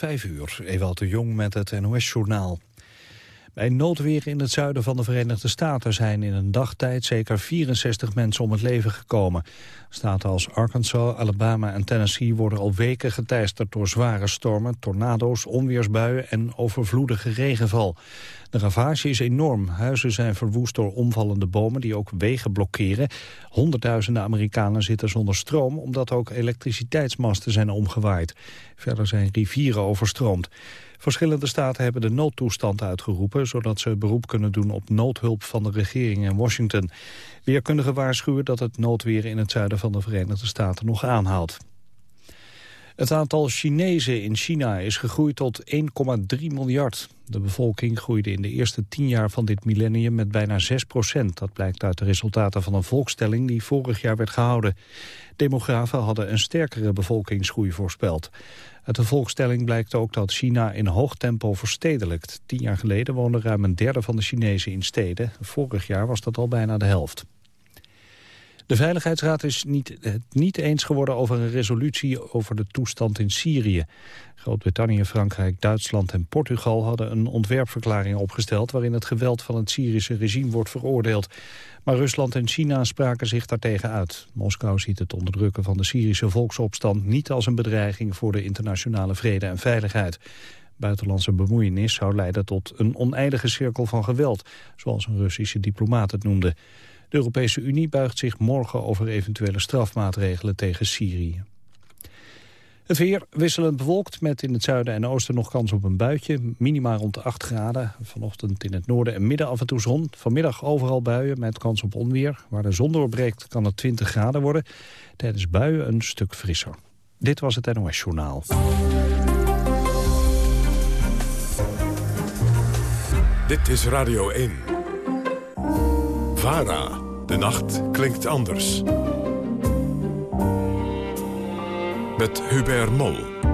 Vijf uur, Ewald de Jong met het NOS-journaal. Bij noodweer in het zuiden van de Verenigde Staten zijn in een dagtijd zeker 64 mensen om het leven gekomen. Staten als Arkansas, Alabama en Tennessee worden al weken geteisterd door zware stormen, tornado's, onweersbuien en overvloedige regenval. De ravage is enorm. Huizen zijn verwoest door omvallende bomen die ook wegen blokkeren. Honderdduizenden Amerikanen zitten zonder stroom omdat ook elektriciteitsmasten zijn omgewaaid. Verder zijn rivieren overstroomd. Verschillende staten hebben de noodtoestand uitgeroepen... zodat ze beroep kunnen doen op noodhulp van de regering in Washington. Weerkundigen waarschuwen dat het noodweer in het zuiden van de Verenigde Staten nog aanhoudt. Het aantal Chinezen in China is gegroeid tot 1,3 miljard. De bevolking groeide in de eerste tien jaar van dit millennium met bijna 6 procent. Dat blijkt uit de resultaten van een volkstelling die vorig jaar werd gehouden. Demografen hadden een sterkere bevolkingsgroei voorspeld. Uit de volkstelling blijkt ook dat China in hoog tempo verstedelijkt. Tien jaar geleden woonde ruim een derde van de Chinezen in steden. Vorig jaar was dat al bijna de helft. De Veiligheidsraad is niet, het niet eens geworden over een resolutie over de toestand in Syrië. Groot-Brittannië, Frankrijk, Duitsland en Portugal hadden een ontwerpverklaring opgesteld... waarin het geweld van het Syrische regime wordt veroordeeld. Maar Rusland en China spraken zich daartegen uit. Moskou ziet het onderdrukken van de Syrische volksopstand niet als een bedreiging voor de internationale vrede en veiligheid. Buitenlandse bemoeienis zou leiden tot een oneindige cirkel van geweld, zoals een Russische diplomaat het noemde. De Europese Unie buigt zich morgen over eventuele strafmaatregelen tegen Syrië. Het weer wisselend bewolkt met in het zuiden en oosten nog kans op een buitje. Minimaal rond 8 graden. Vanochtend in het noorden en midden af en toe zon. Vanmiddag overal buien met kans op onweer. Waar de zon doorbreekt kan het 20 graden worden. Tijdens buien een stuk frisser. Dit was het NOS Journaal. Dit is Radio 1. VARA. De nacht klinkt anders. met Hubert Mol.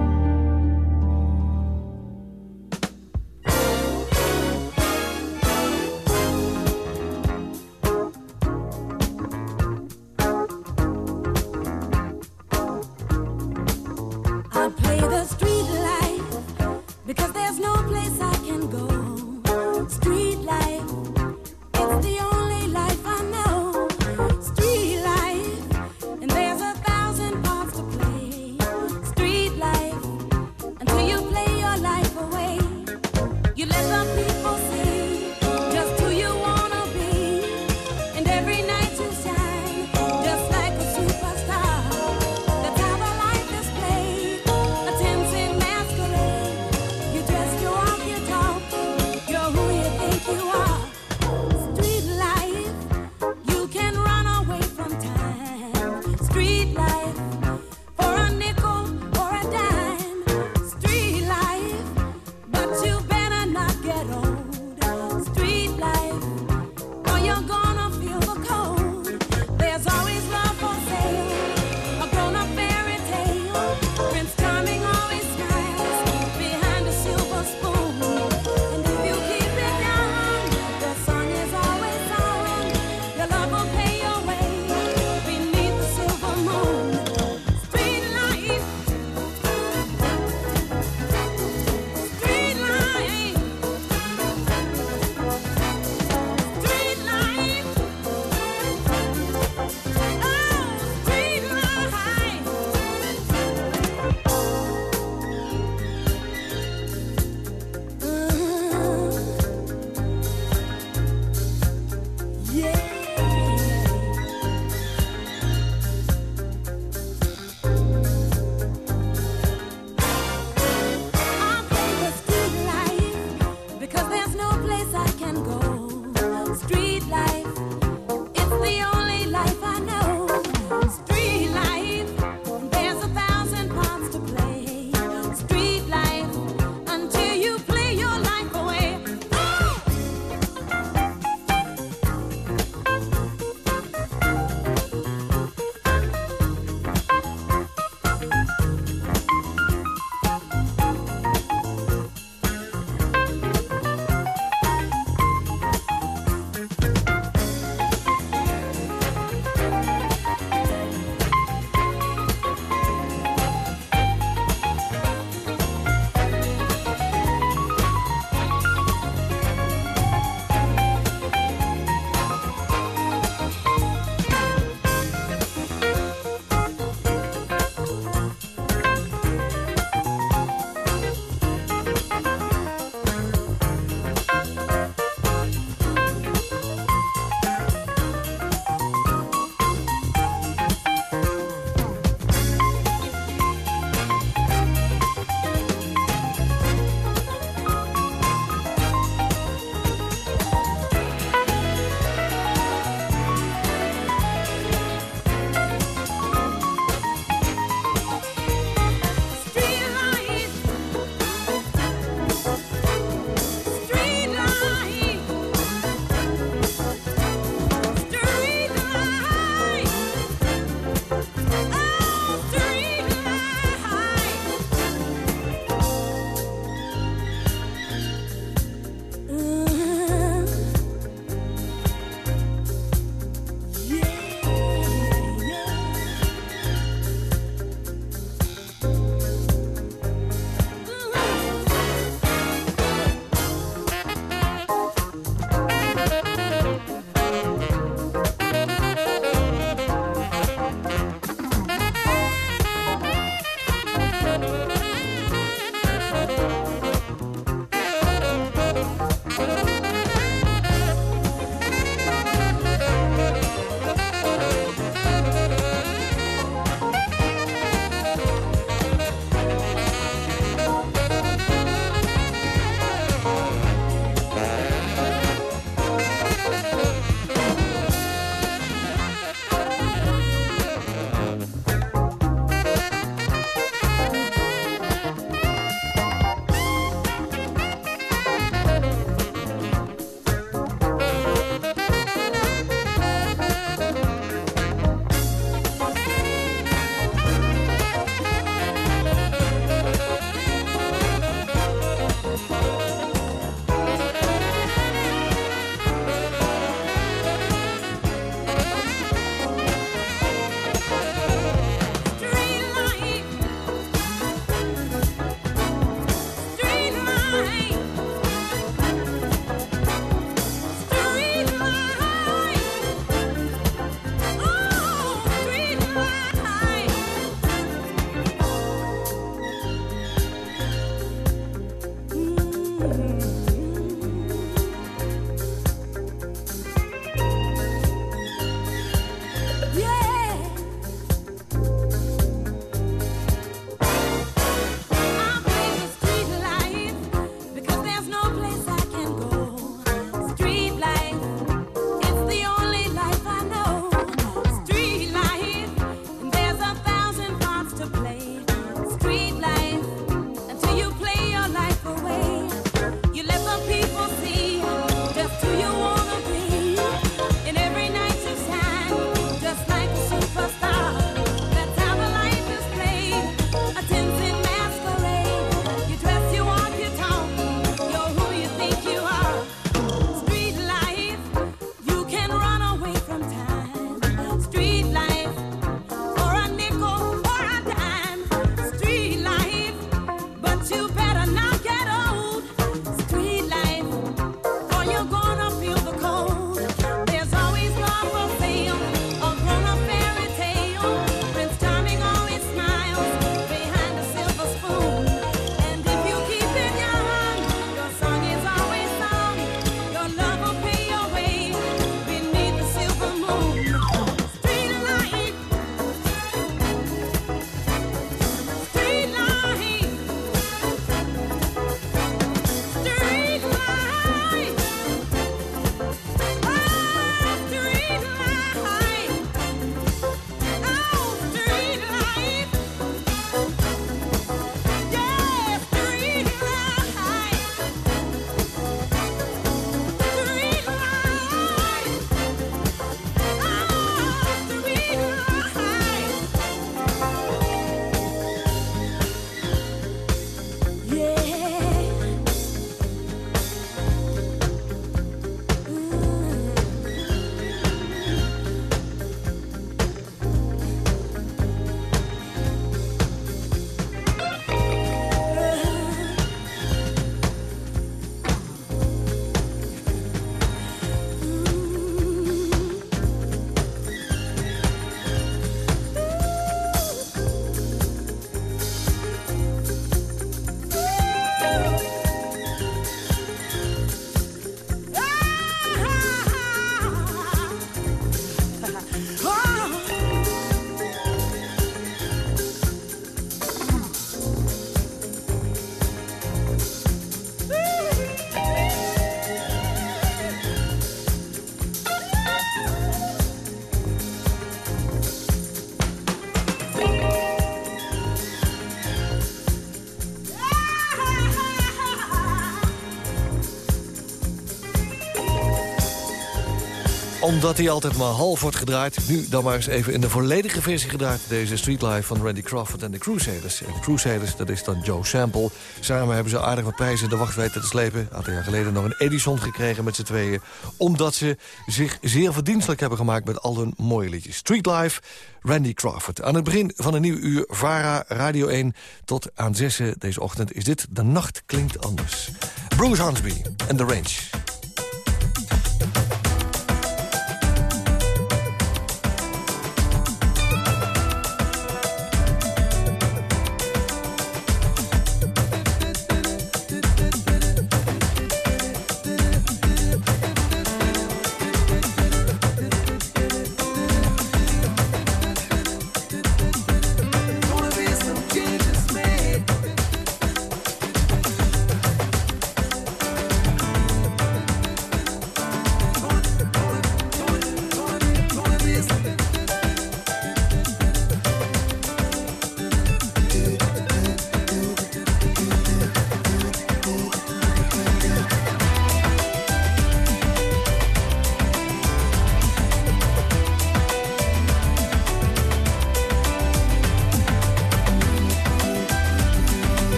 Omdat hij altijd maar half wordt gedraaid. Nu dan maar eens even in de volledige versie gedraaid. Deze Street Life van Randy Crawford en de Crusaders. En de Crusaders, dat is dan Joe Sample. Samen hebben ze aardig wat prijzen de wacht weten te slepen. Een aantal jaar geleden nog een Edison gekregen met z'n tweeën. Omdat ze zich zeer verdienstelijk hebben gemaakt met al hun mooie liedjes. Street Life, Randy Crawford. Aan het begin van een nieuw uur, VARA, Radio 1. Tot aan zessen deze ochtend is dit De Nacht Klinkt Anders. Bruce Hansby en The Range.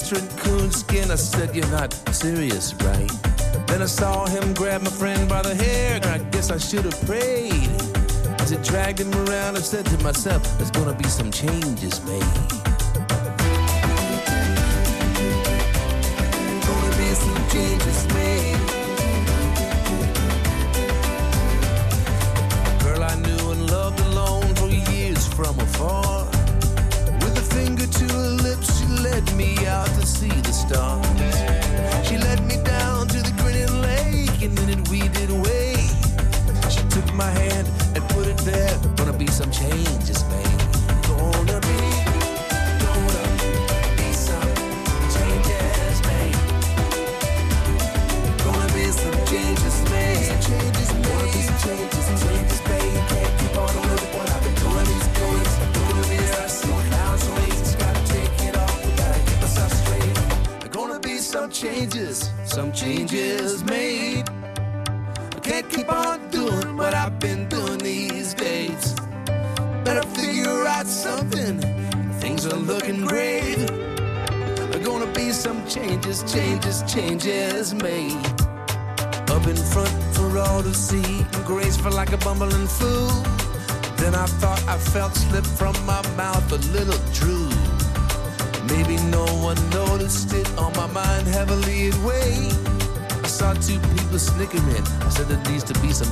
mustard coonskin. I said, You're not serious, right? Then I saw him grab my friend by the hair. I guess I should have prayed. As it dragged him around, I said to myself, There's gonna be some changes made.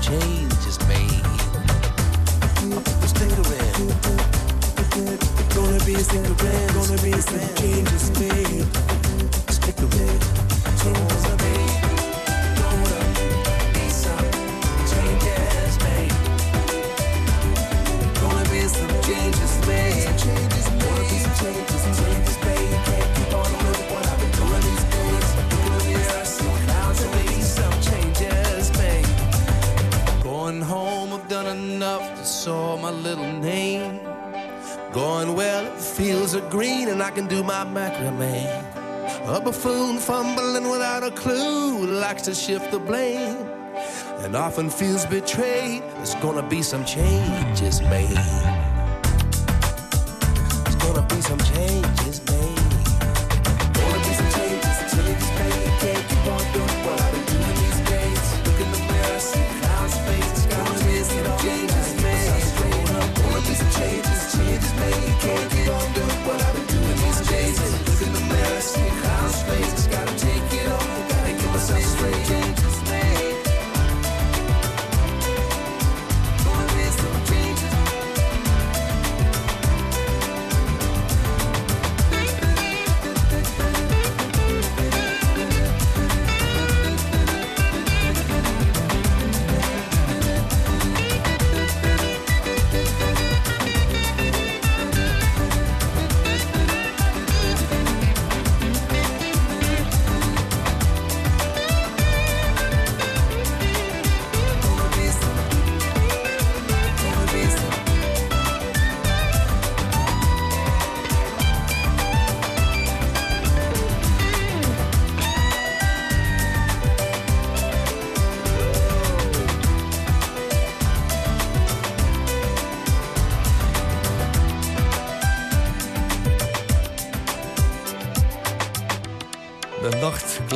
Just is gonna be a cigarette. Gonna be a cigarette. likes to shift the blame and often feels betrayed. There's gonna be some changes made.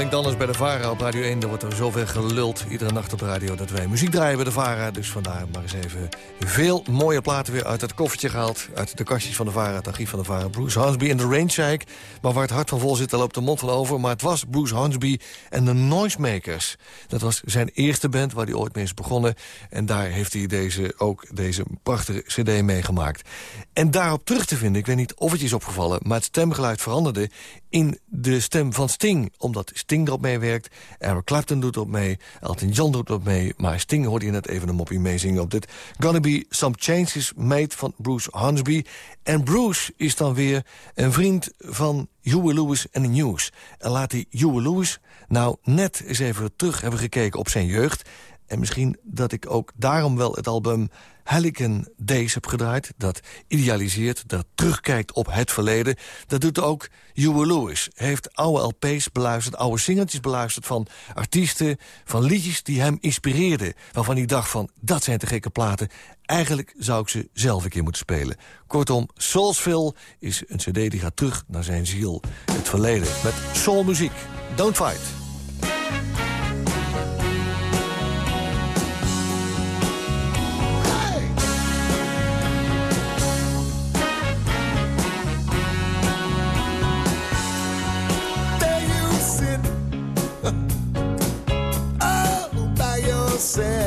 Klinkt anders bij de VARA op Radio 1. Er wordt er zoveel geluld iedere nacht op de radio... dat wij muziek draaien bij de VARA. Dus vandaar maar eens even veel mooie platen weer uit het koffertje gehaald. Uit de kastjes van de VARA, het archief van de VARA. Bruce Hansby en de Range. Maar waar het hart van vol zit, daar loopt de mond van over. Maar het was Bruce Hansby en de Noisemakers. Dat was zijn eerste band waar hij ooit mee is begonnen. En daar heeft hij deze, ook deze prachtige cd meegemaakt. En daarop terug te vinden, ik weet niet of het je is opgevallen... maar het stemgeluid veranderde in de stem van Sting. Omdat Sting erop meewerkt, Eric Clapton doet erop mee... Elton John doet erop mee, maar Sting hoorde je net even een moppie meezingen... op dit Gonna Be Some Changes Made van Bruce Hansby. En Bruce is dan weer een vriend van Huey Lewis en de News. En laat die Huey Lewis nou net eens even terug hebben gekeken op zijn jeugd... En misschien dat ik ook daarom wel het album Helican Days heb gedraaid. Dat idealiseert, dat terugkijkt op het verleden. Dat doet ook Huey Lewis. Heeft oude LP's beluisterd, oude singeltjes beluisterd... van artiesten, van liedjes die hem inspireerden. Waarvan hij dacht van, dat zijn te gekke platen. Eigenlijk zou ik ze zelf een keer moeten spelen. Kortom, Soulsville is een cd die gaat terug naar zijn ziel. Het verleden met soulmuziek. Don't Fight. said.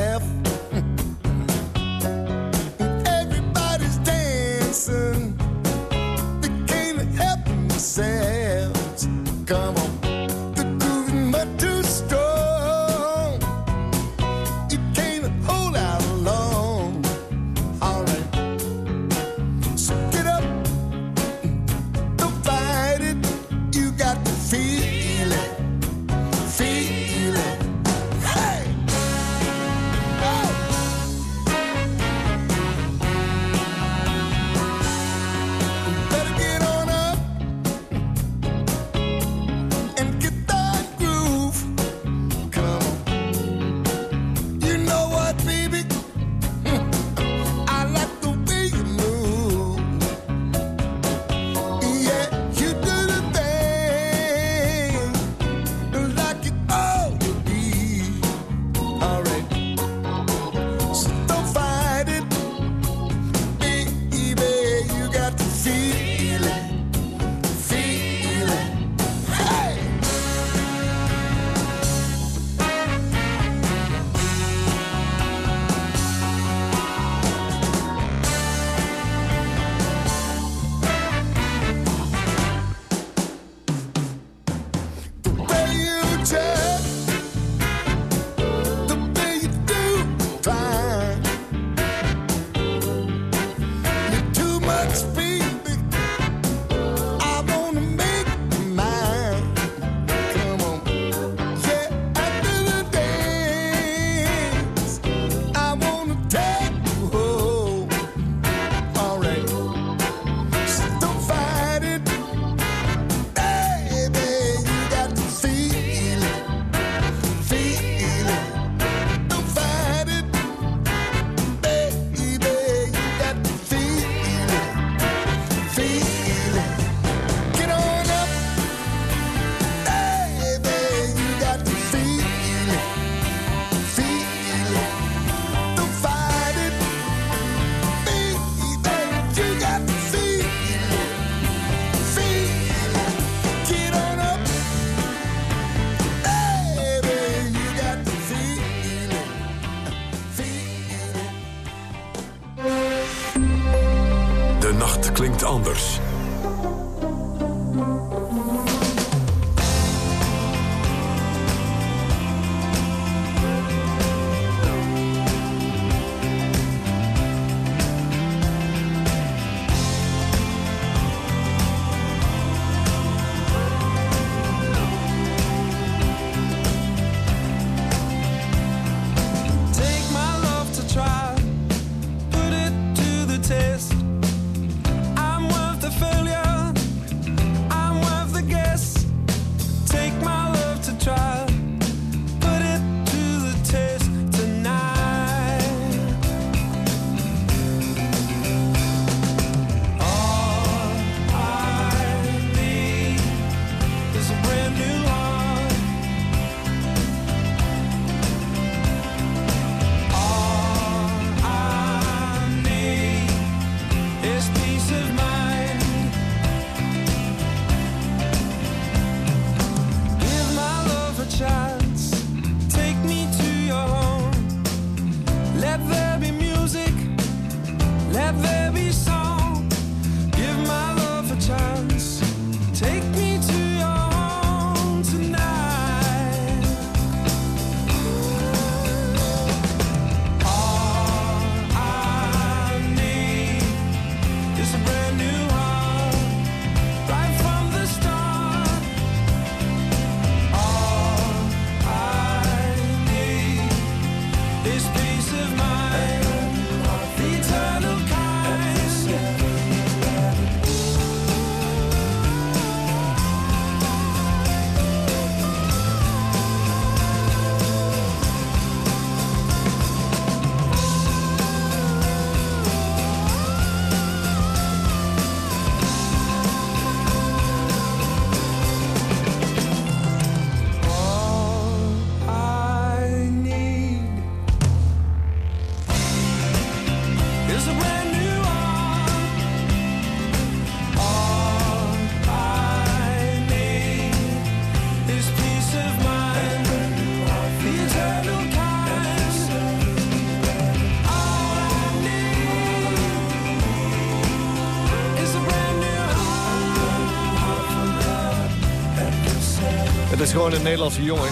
Een Nederlandse jongen.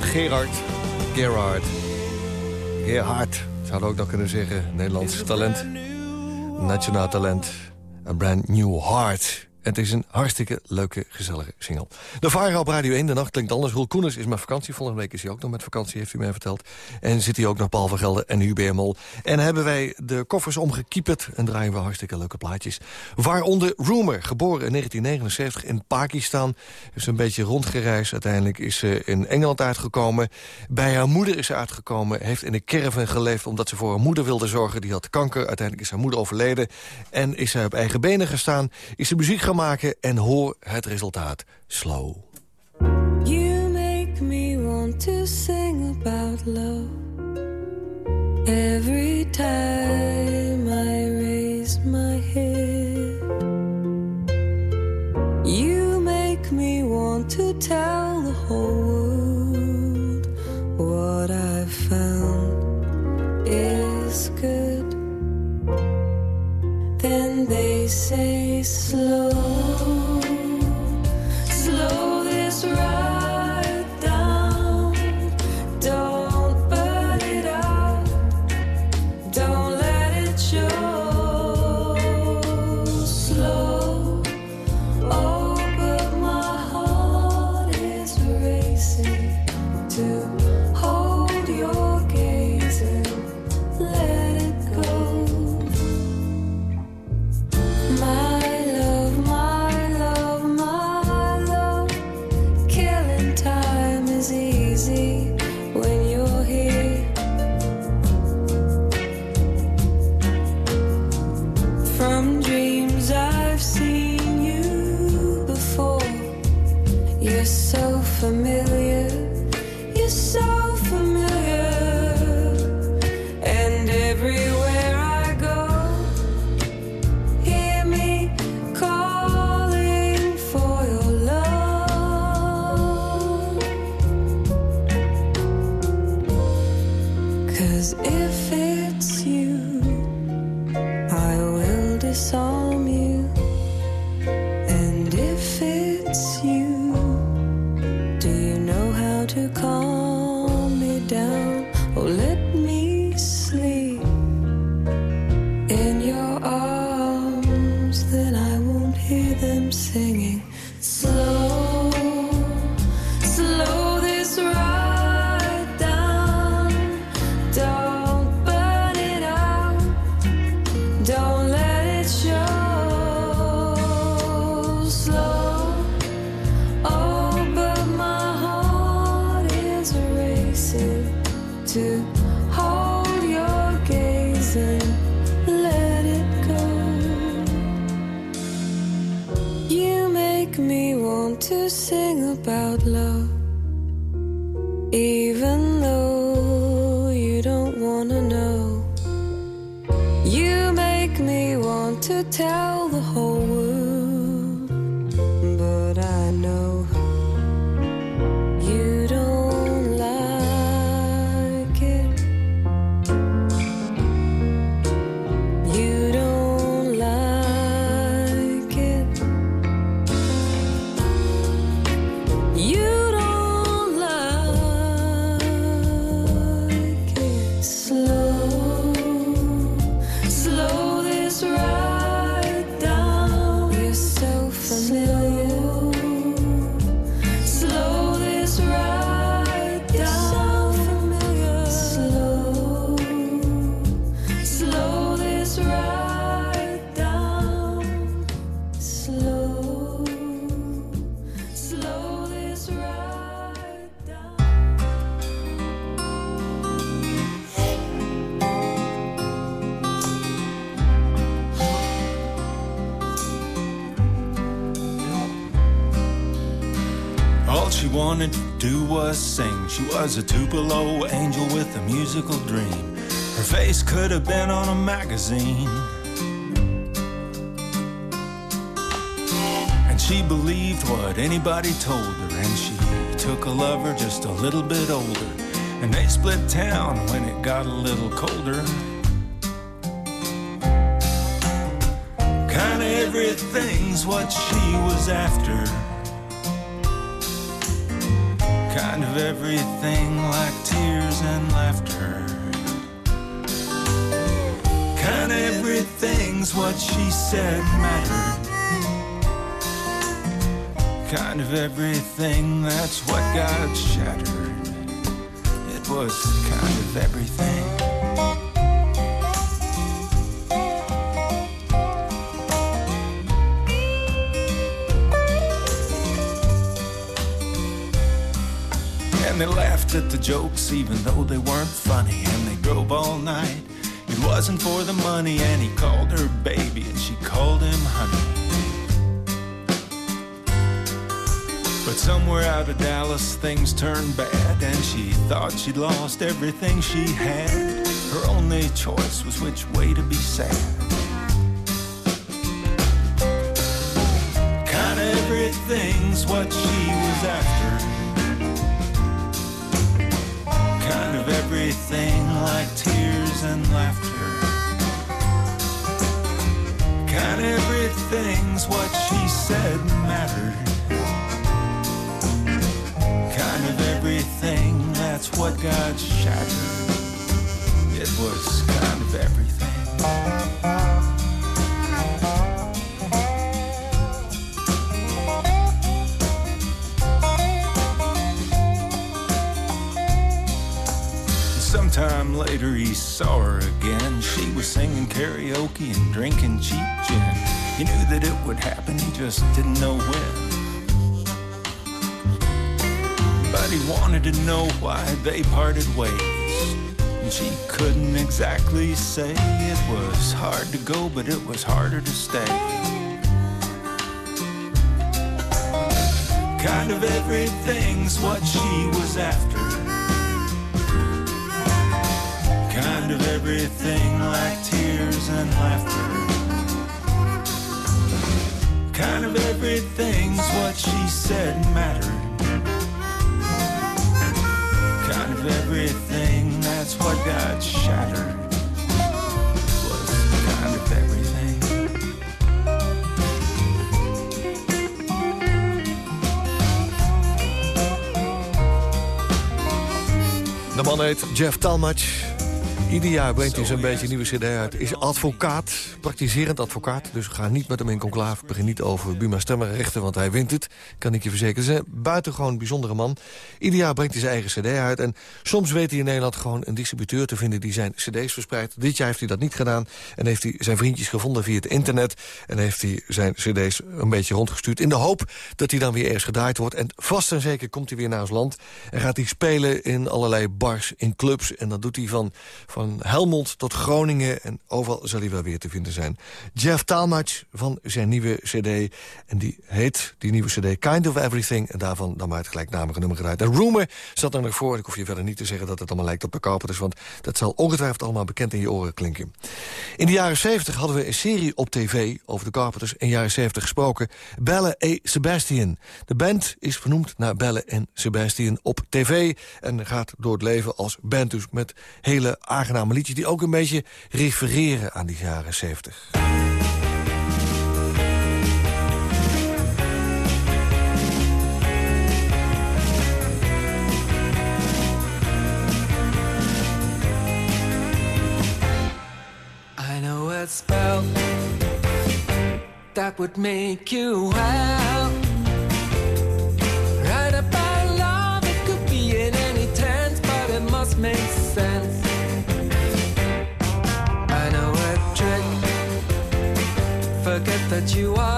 Gerard. Gerard. Gerhard. Zouden ook nog kunnen zeggen. Nederlands talent. Nationaal talent. A brand new heart. Het is een hartstikke leuke, gezellige single. De Vara op Radio 1, de nacht klinkt anders. Roel Koeners is met vakantie. Volgende week is hij ook nog met vakantie, heeft u mij verteld. En zit hij ook nog Paul van Gelder en Hubert Mol. En hebben wij de koffers omgekieperd en draaien we hartstikke leuke plaatjes. Waaronder Rumor, geboren in 1979 in Pakistan. Is een beetje rondgereisd. Uiteindelijk is ze in Engeland uitgekomen. Bij haar moeder is ze uitgekomen. Heeft in een caravan geleefd omdat ze voor haar moeder wilde zorgen. Die had kanker. Uiteindelijk is haar moeder overleden. En is zij op eigen benen gestaan. Is ze muziek gaan maken en hoor het resultaat. Slow. You make me want to sing about love every time I raise my head. You make me want to tell the whole world what I've found is good. Then they say slow, slow this ride even though you don't wanna know. You make me want to tell sing. She was a Tupelo angel with a musical dream. Her face could have been on a magazine. And she believed what anybody told her. And she took a lover just a little bit older. And they split town when it got a little colder. Kinda everything's what she was after. Everything like tears and laughter. Kind of everything's what she said mattered. Kind of everything, that's what got shattered. It was kind of everything. And they laughed at the jokes even though they weren't funny. And they drove all night. It wasn't for the money. And he called her baby and she called him honey. But somewhere out of Dallas things turned bad. And she thought she'd lost everything she had. Her only choice was which way to be sad. Kinda everything's what she was after. Everything like tears and laughter. Kind of everything's what she said mattered. Kind of everything, that's what got shattered. It was kind of everything. Later he saw her again. She was singing karaoke and drinking cheap gin. He knew that it would happen, he just didn't know when. But he wanted to know why they parted ways. And she couldn't exactly say. It was hard to go, but it was harder to stay. Kind of everything's what she was after. Everything like tears and laughter. Kind of everything's what she said mattered. Kind of everything, that's what got shattered. Was. De man heet Jeff Talmadge. Ieder jaar brengt hij zo'n beetje een nieuwe cd uit. Is advocaat, praktiserend advocaat. Dus ga niet met hem in conclave. Begin niet over Buma stemmenrechten, want hij wint het. Kan ik je verzekeren. Ze buitengewoon bijzondere man. Ieder jaar brengt hij zijn eigen cd uit. En soms weet hij in Nederland gewoon een distributeur te vinden... die zijn cd's verspreidt. Dit jaar heeft hij dat niet gedaan. En heeft hij zijn vriendjes gevonden via het internet. En heeft hij zijn cd's een beetje rondgestuurd. In de hoop dat hij dan weer ergens gedraaid wordt. En vast en zeker komt hij weer naar ons land. En gaat hij spelen in allerlei bars, in clubs. En dat doet hij van Helmond tot Groningen. En overal zal hij wel weer te vinden zijn. Jeff Talmadge van zijn nieuwe cd. En die heet, die nieuwe cd, Kind of Everything. En daarvan dan maar het gelijknamige nummer gedraaid. En Rumor zat er nog voor. Ik hoef je verder niet te zeggen dat het allemaal lijkt op de Carpenters. Want dat zal ongetwijfeld allemaal bekend in je oren klinken. In de jaren 70 hadden we een serie op tv over de Carpenters. In de jaren 70 gesproken. Belle et Sebastian. De band is vernoemd naar Belle en Sebastian op tv. En gaat door het leven als band dus met hele aangename liedjes... die ook een beetje refereren aan die jaren 70. I know a spell that would make you well. Right about love, it could be in any tense, but it must make sense. That you are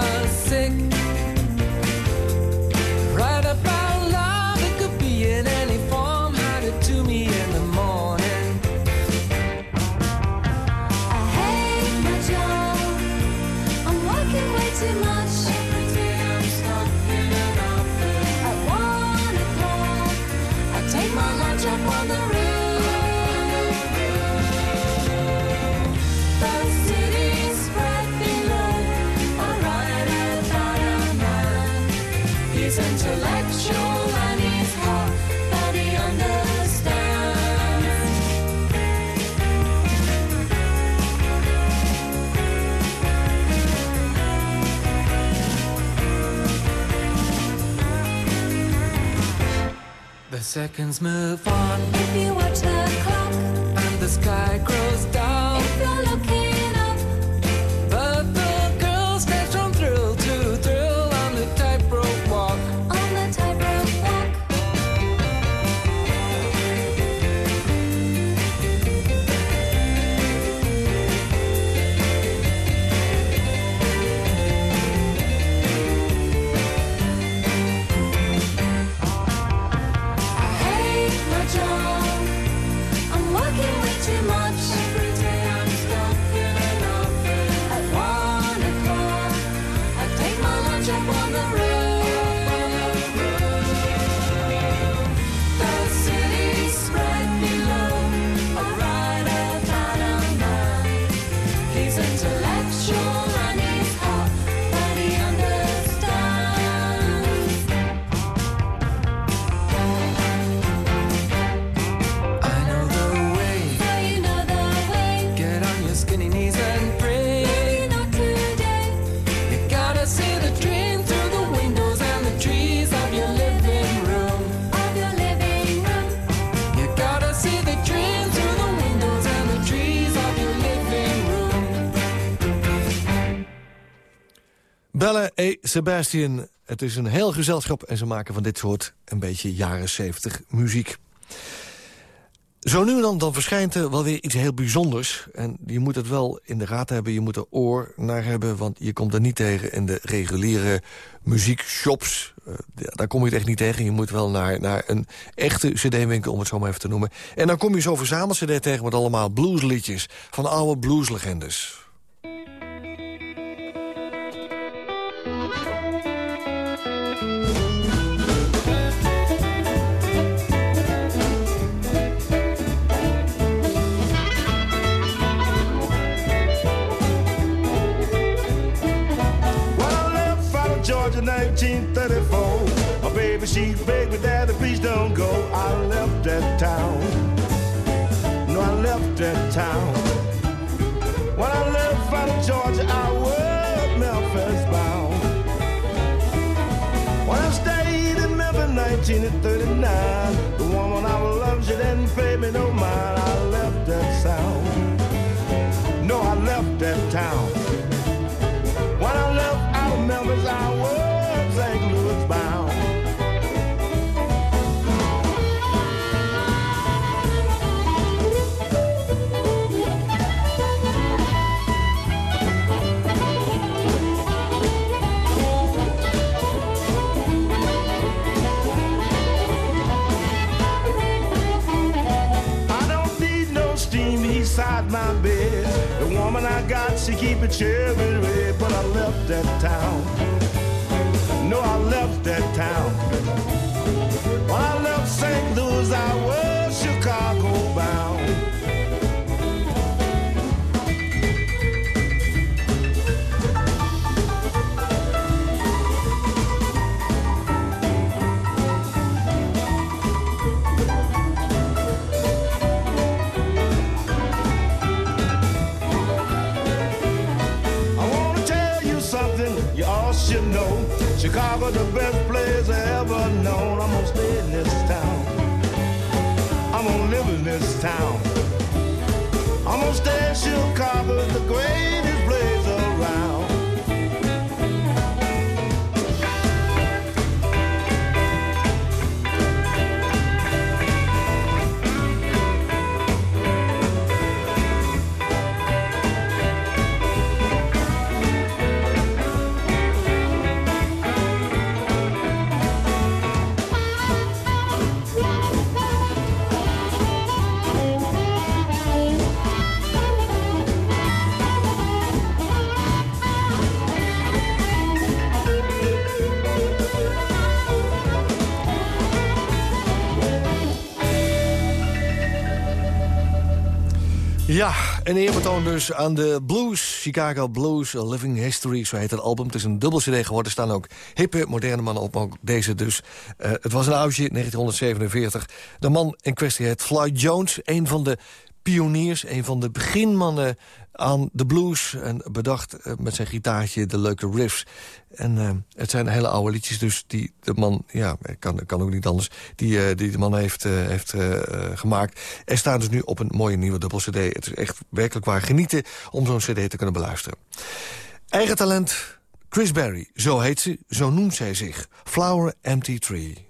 seconds move on If you watch the clock, and the sky grows down. if you're looking Sebastian. Het is een heel gezelschap en ze maken van dit soort een beetje jaren 70 muziek. Zo nu en dan, dan verschijnt er wel weer iets heel bijzonders. En je moet het wel in de gaten hebben, je moet er oor naar hebben... want je komt er niet tegen in de reguliere muziekshops. Eh, daar kom je het echt niet tegen. Je moet wel naar, naar een echte cd-winkel, om het zo maar even te noemen. En dan kom je zo verzameld cd tegen met allemaal bluesliedjes... van oude blueslegendes. Town. When I left out of Georgia, I was Memphis bound. When I stayed in Memphis 1939, the woman I loved, she didn't pay me no mind. Ja, een eerbetoon dus aan de blues. Chicago Blues, A Living History, zo heet het album. Het is een dubbel cd geworden. Er staan ook hippe, moderne mannen op, ook deze dus. Eh, het was een oudje, 1947. De man in kwestie heet Floyd Jones, een van de pioniers, een van de beginmannen aan de blues... en bedacht eh, met zijn gitaartje de leuke riffs. En eh, het zijn hele oude liedjes, dus die de man... ja, kan, kan ook niet anders, die, eh, die de man heeft, heeft gemaakt. Er staat dus nu op een mooie nieuwe dubbel cd. Het is echt werkelijk waar genieten om zo'n cd te kunnen beluisteren. Eigen talent, Chris Berry, zo heet ze, zo noemt zij zich. Flower Empty Tree.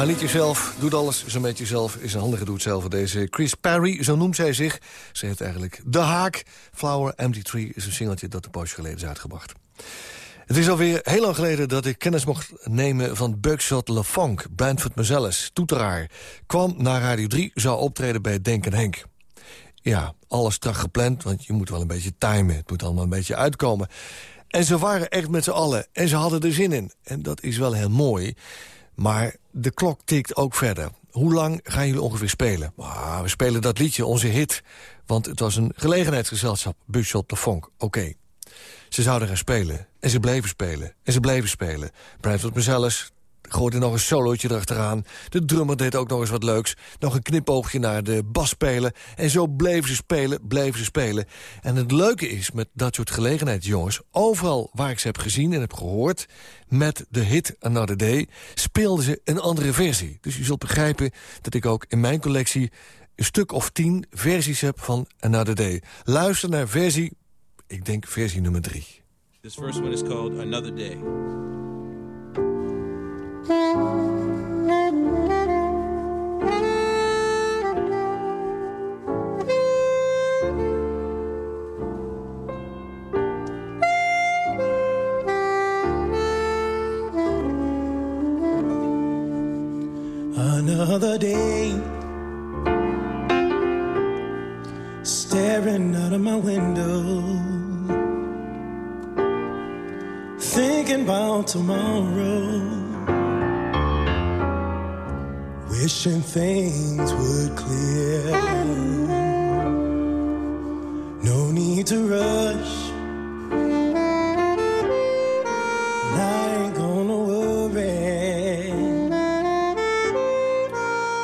Schrijft haar liedje zelf, doet alles zo'n beetje zelf. Is een handige doet zelf. Deze Chris Perry, zo noemt zij zich. Ze heet eigenlijk De Haak. Flower Empty Tree is een singeltje dat een poosje geleden is uitgebracht. Het is alweer heel lang geleden dat ik kennis mocht nemen van Buckshot LeFonk. Brentford Marcellus, toeteraar. Kwam naar Radio 3, zou optreden bij Denk en Henk. Ja, alles strak gepland, want je moet wel een beetje timen. Het moet allemaal een beetje uitkomen. En ze waren echt met z'n allen en ze hadden er zin in. En dat is wel heel mooi. Maar de klok tikt ook verder. Hoe lang gaan jullie ongeveer spelen? Ah, we spelen dat liedje, onze hit. Want het was een gelegenheidsgezelschap, Bushot de Fonk. Oké. Ze zouden gaan spelen. En ze bleven spelen. En ze bleven spelen. Brentford Marcellus gooide nog een solootje erachteraan. De drummer deed ook nog eens wat leuks. Nog een knipoogje naar de bas spelen. En zo bleven ze spelen, bleven ze spelen. En het leuke is met dat soort gelegenheidsjongens... overal waar ik ze heb gezien en heb gehoord... met de hit Another Day speelden ze een andere versie. Dus je zult begrijpen dat ik ook in mijn collectie... een stuk of tien versies heb van Another Day. Luister naar versie, ik denk versie nummer drie. This first one is called Another Day. Another day, staring out of my window, thinking about tomorrow, wishing things would clear. No need to rush. I ain't gonna worry.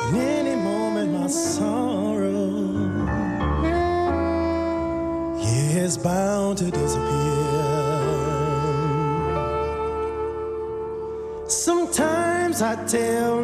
In any moment, my sorrow yeah, is bound to disappear. Sometimes I tell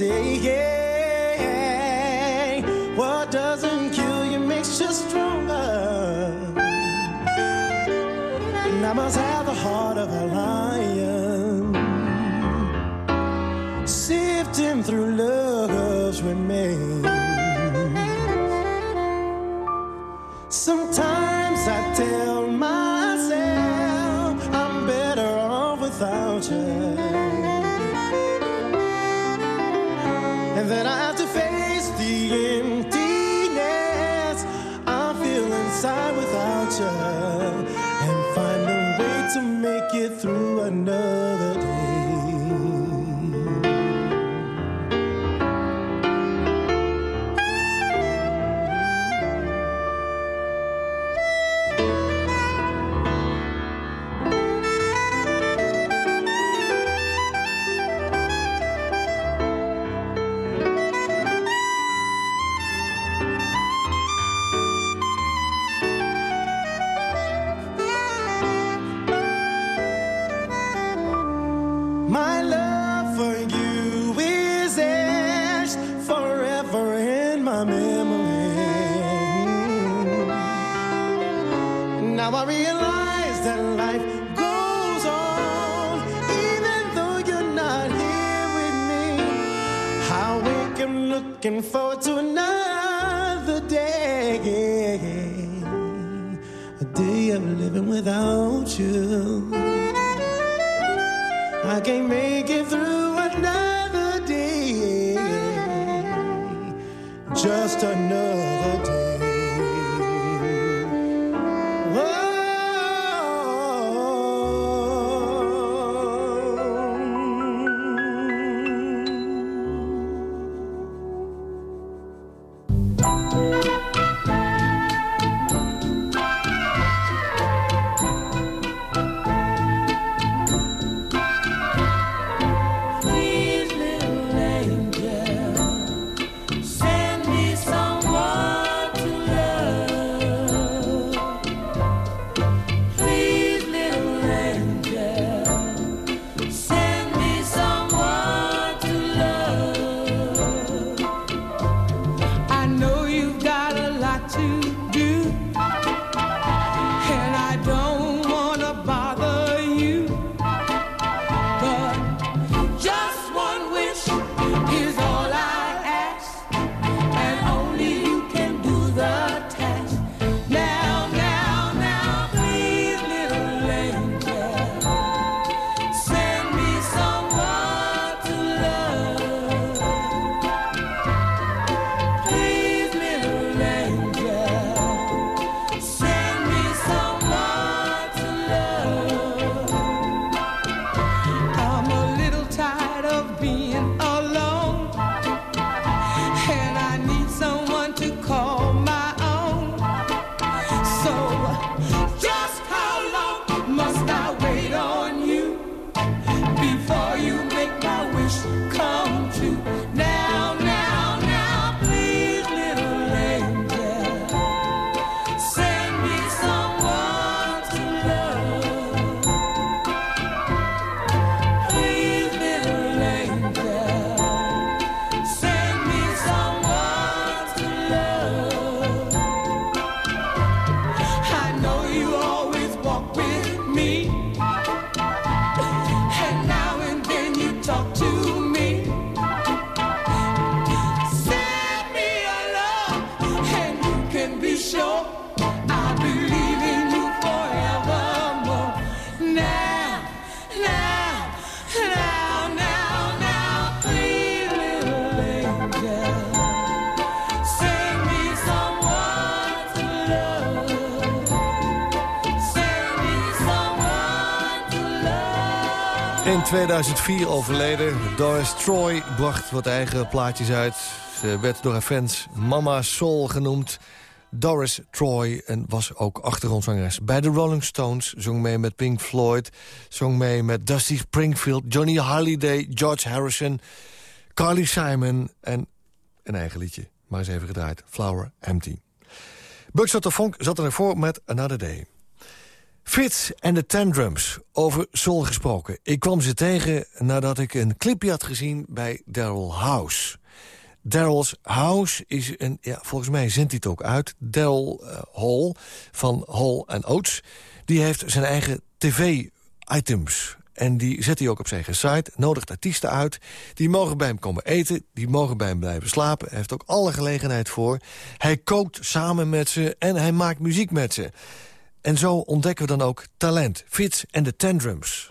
Yeah, what doesn't kill you makes you stronger. And I must have the heart of a lion, 2004 overleden. Doris Troy bracht wat eigen plaatjes uit. Ze werd door haar fans Mama Soul genoemd. Doris Troy en was ook achtergrondzangeres bij de Rolling Stones. Zong mee met Pink Floyd. Zong mee met Dusty Springfield, Johnny Halliday, George Harrison... Carly Simon en een eigen liedje. Maar eens even gedraaid. Flower Empty. Bugs de Funk zat er voor met Another Day. Fitz en de Tantrums, over Soul gesproken. Ik kwam ze tegen nadat ik een clipje had gezien bij Daryl House. Daryl's House is een, ja, volgens mij zendt hij het ook uit... Daryl eh, Hall van Hall Oates. Die heeft zijn eigen tv-items. En die zet hij ook op zijn eigen site, nodigt artiesten uit. Die mogen bij hem komen eten, die mogen bij hem blijven slapen. Hij heeft ook alle gelegenheid voor. Hij kookt samen met ze en hij maakt muziek met ze. En zo ontdekken we dan ook talent. Fitz en de Tantrums.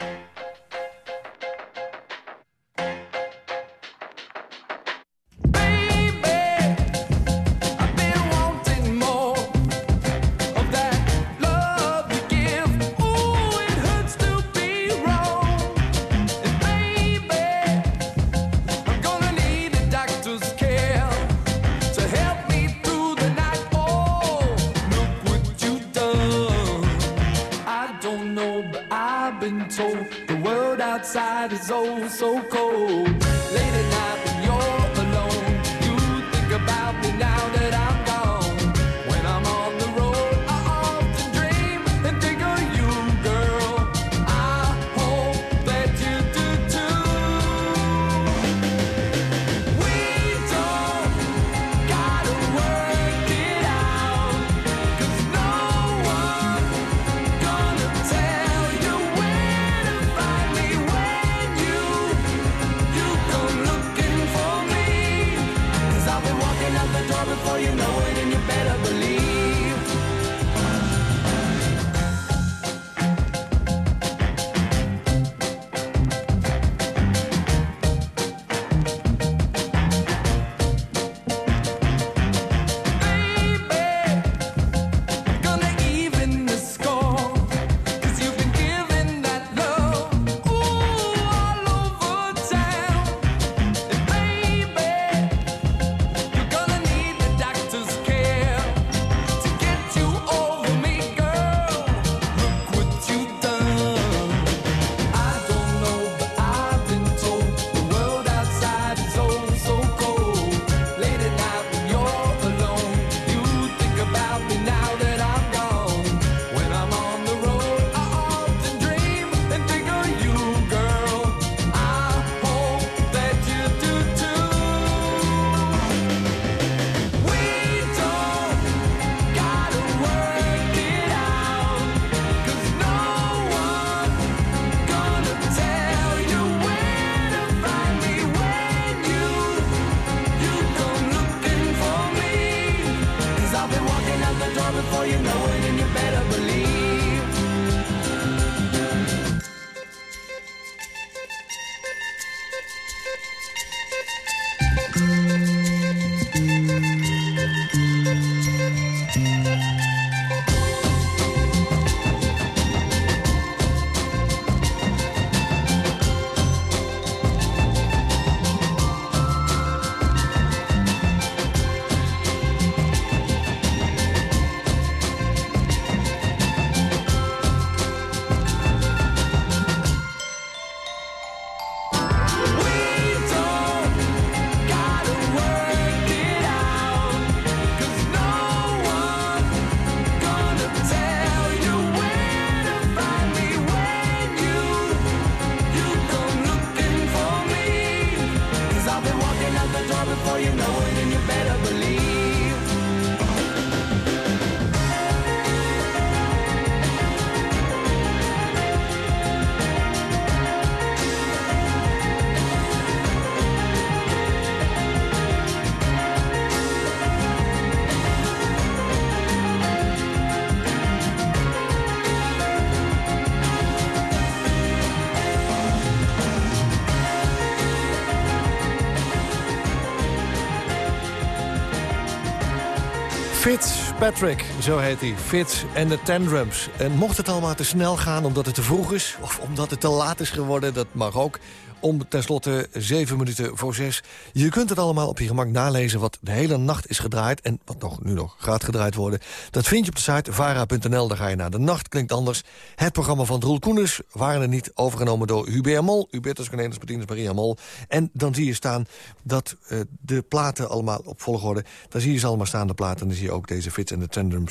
Fitzpatrick, zo heet hij. Fitz en de Tantrums. En mocht het allemaal te snel gaan omdat het te vroeg is... of omdat het te laat is geworden, dat mag ook... om tenslotte zeven minuten voor zes. Je kunt het allemaal op je gemak nalezen wat de hele nacht is gedraaid... en wat nog, nu nog gaat gedraaid worden. Dat vind je op de site vara.nl. Daar ga je naar De Nacht Klinkt Anders. Het programma van Roel Koeners waren er niet overgenomen door Hubert Mol. Hubertus Cornelis Martinez Maria Mol. En dan zie je staan dat eh, de platen allemaal op volgorde... dan zie je ze allemaal staan, de platen. En dan zie je ook deze Fits en de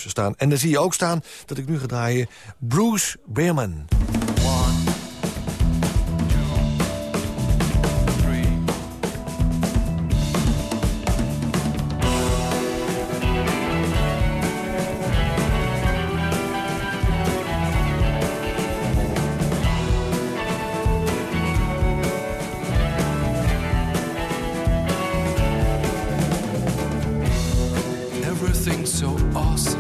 Staan. En dan zie je ook staan dat ik nu ga draaien... Bruce Beerman. So awesome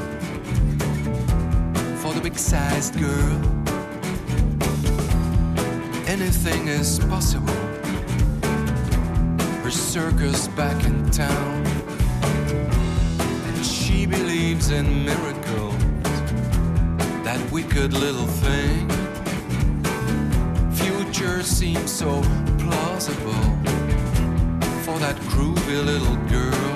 big sized girl. Anything is possible. Her circus back in town. And she believes in miracles. That wicked little thing. Future seems so plausible for that groovy little girl.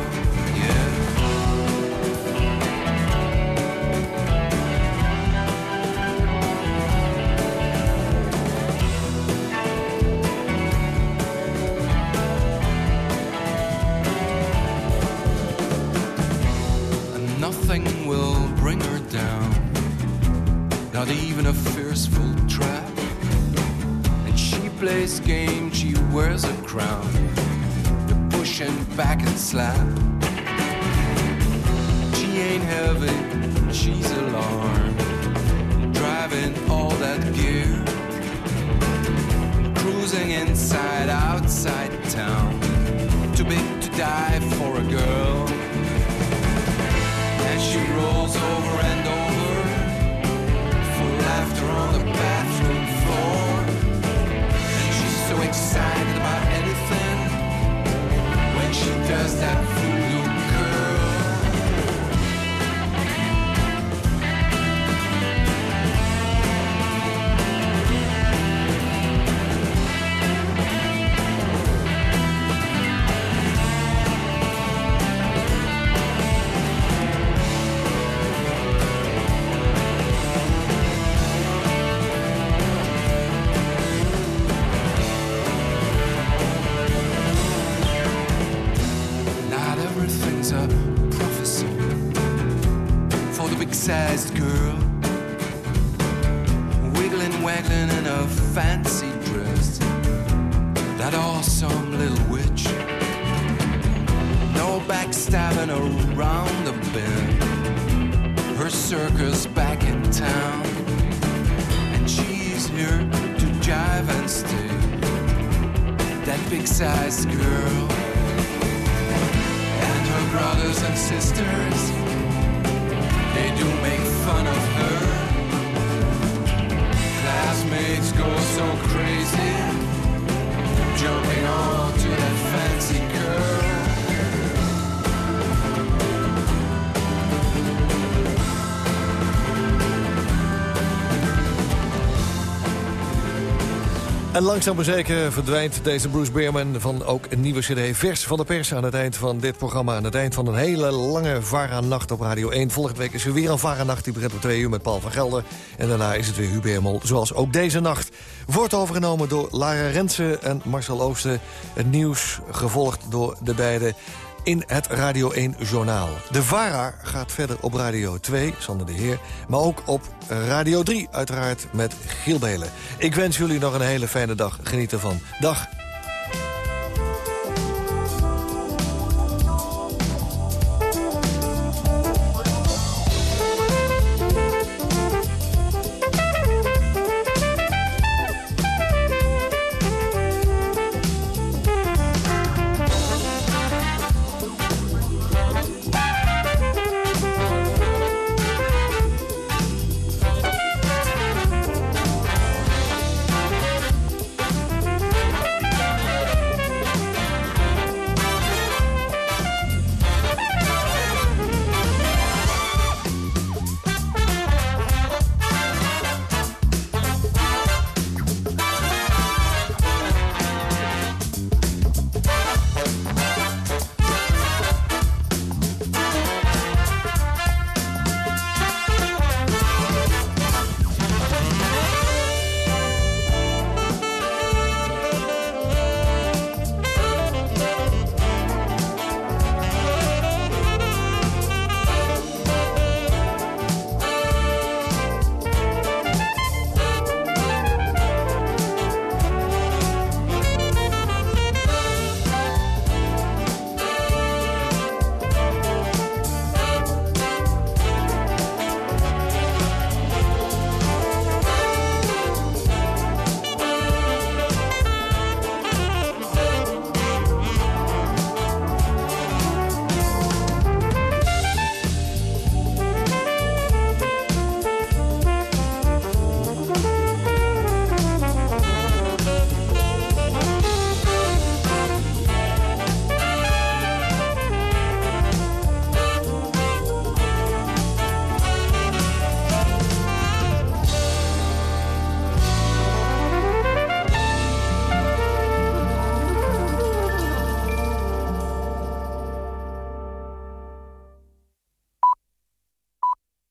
Langzaam maar zeker verdwijnt deze Bruce Beerman van ook een nieuwe cd. Vers van de pers aan het eind van dit programma. Aan het eind van een hele lange Vara-nacht op Radio 1. Volgende week is er weer een Vara-nacht. Die begint om twee uur met Paul van Gelder. En daarna is het weer Hubert Mol, zoals ook deze nacht. Wordt overgenomen door Lara Rensen en Marcel Oosten. Het nieuws gevolgd door de beide in het Radio 1 Journaal. De VARA gaat verder op Radio 2, Sander de Heer... maar ook op Radio 3, uiteraard met Giel Belen. Ik wens jullie nog een hele fijne dag. Geniet ervan. Dag.